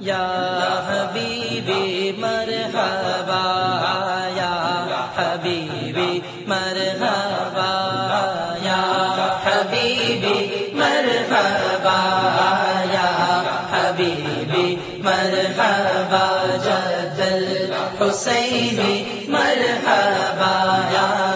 یا حبیبی مرحبا، یا حبیبی مرحبا، یا حبیبی مرحبا، یا حبیبی مرحبا جدل حسینی مرحبا، یا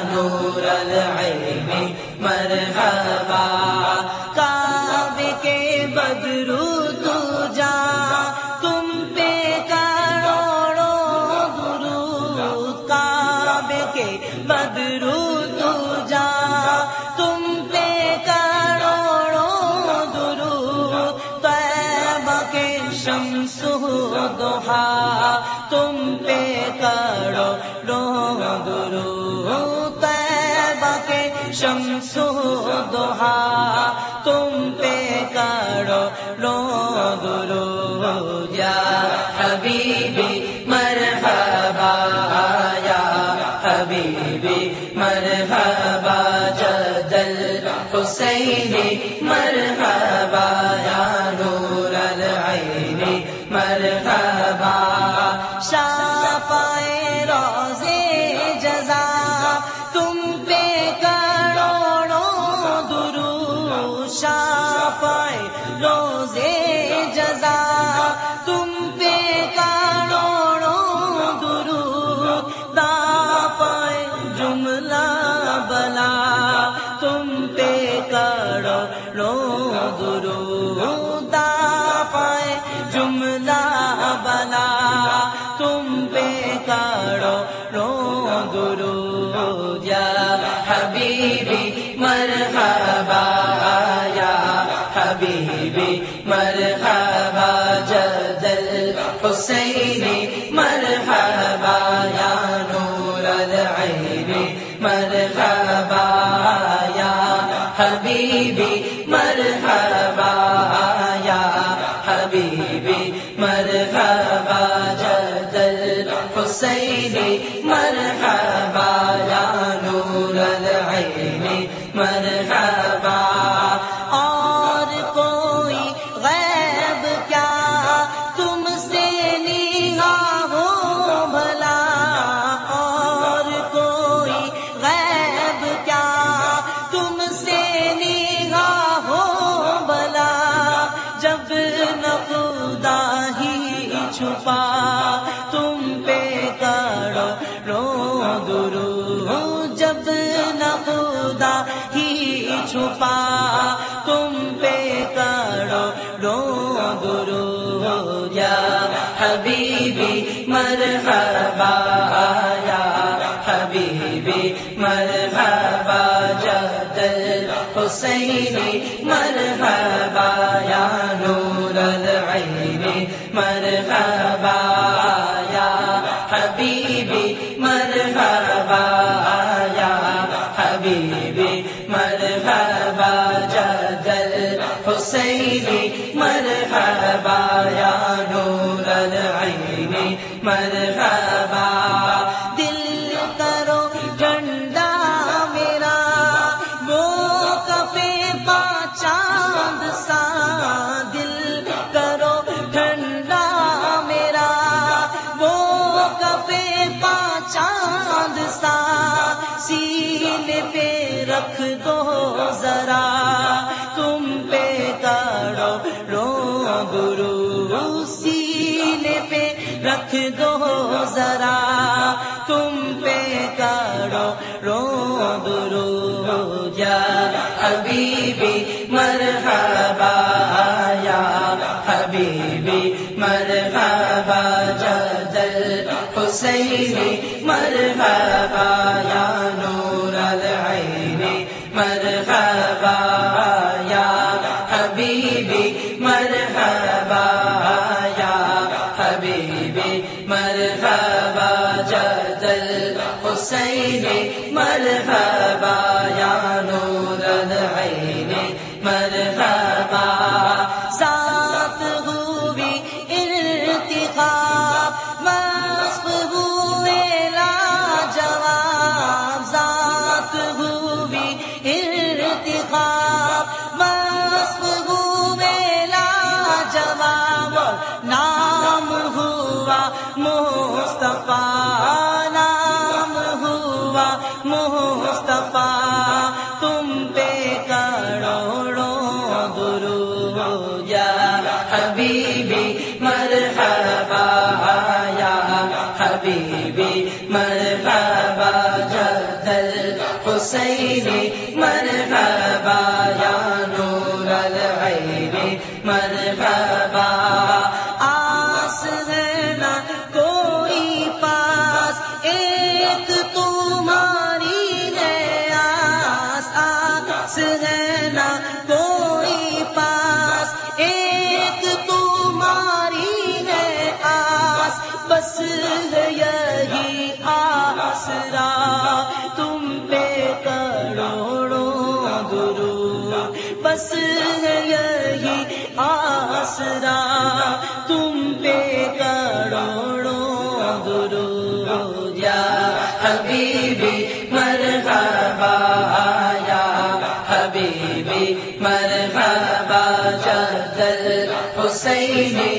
سو دوہا تم پہ کرو رو درو یا حبیبی مرحبا، یا حبیبی مرحبا جدل حسینی مرحبا روزے جزا، تم پہ کروڑوں درو دا پائے جملہ بلا، تم پہ کروڑوں درو دا پائے جملہ بلا، تم پہ کرو رو درو یا حبیبی مرحبا۔ حبیبی، مرحبا جدل حسینی مرحبا یا نور العین، مرحبا یا حبیبی، مرحبا یا حبیبی، مرحبا جدل حسینی مرحبا یا نور العین. خدا ہی چھپا، تم پہ کرو رو درو یا حبیبی مرحبا، یا حبیبی مرحبا، جدل حسینی مرحبا، یا نور العین مرحبا۔ یا حبیبی مرحبا، یا حبیبی مرحبا، جدل حسینی مرحبا، یا نور العین، مرحبا، دل کرو ٹھنڈا میرا وہ کفے چاند سا، دل کرو ٹھنڈا میرا وہ کفے چاند سا۔ سینے پہ رکھ دو ذرا، تم پہ کرو رو گرو سینے پہ رکھ دو ذرا، تم پہ کرو رو درو یا حبیبی مرحبا، یا حبیبی مرحبا جدل حسینی مرحبا۔ نام ہوا مصطفیٰ، نام ہوا مصطفیٰ۔ تم پہ کروڑوں گرو یا حبیبی مرحبا، یا حبیبی مرحبا جدل حسینی مرحبا، یا ایک تمہاری ہے آس آس ہے نہ کوئی پاس، ایک تمہاری ہے آس، بس ہے یہی آسرا تم پہ کروڑوں درو بس ہے یہی آسرا تم پہ حبیبی مرحبا یا حبیبی مرحبا جدل حسینی.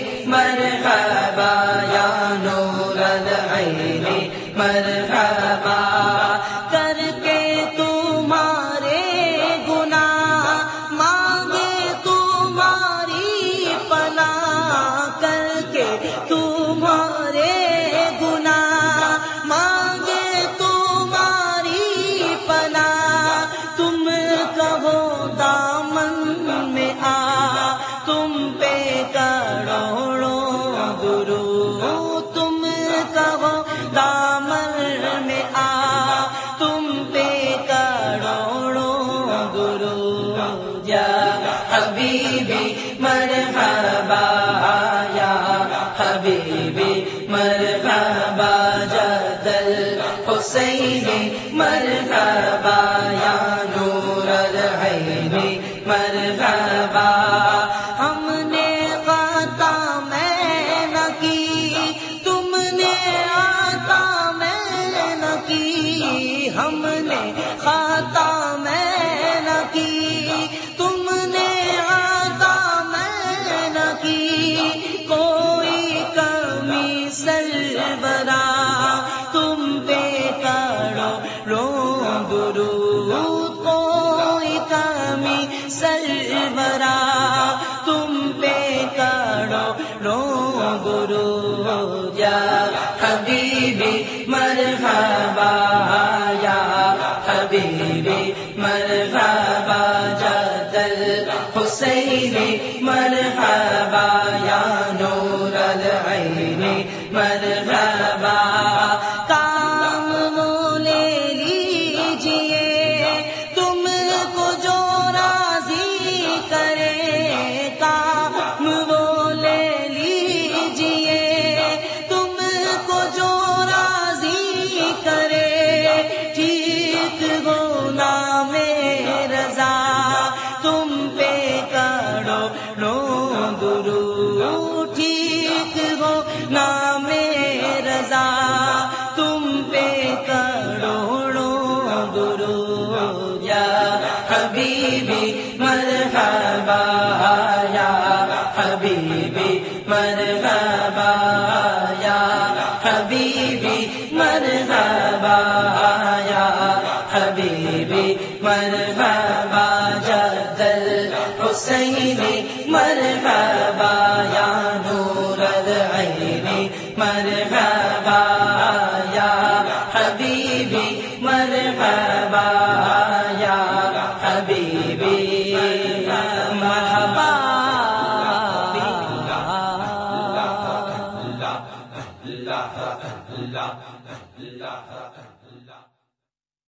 حبیبی مرحبا جدل حسینی مرحبا یا نور العین مرحبا ہم نے غطا میں نہ کی، تم نے آتا کرو رو گرو کوئی کمی سربرا تم پہ کرو رو گرو یا حبیبی مرحبا، یا حبیبی مرحبا، جدل حسین مرحبا، یا گرو ٹھیک ہو نام رضا۔ تم پہ کروڑوں گرو یا حبیبی مرحبا، یا حبیبی مرحبا، یا حبیبی مرحبا، یا حبیبی مرحبا۔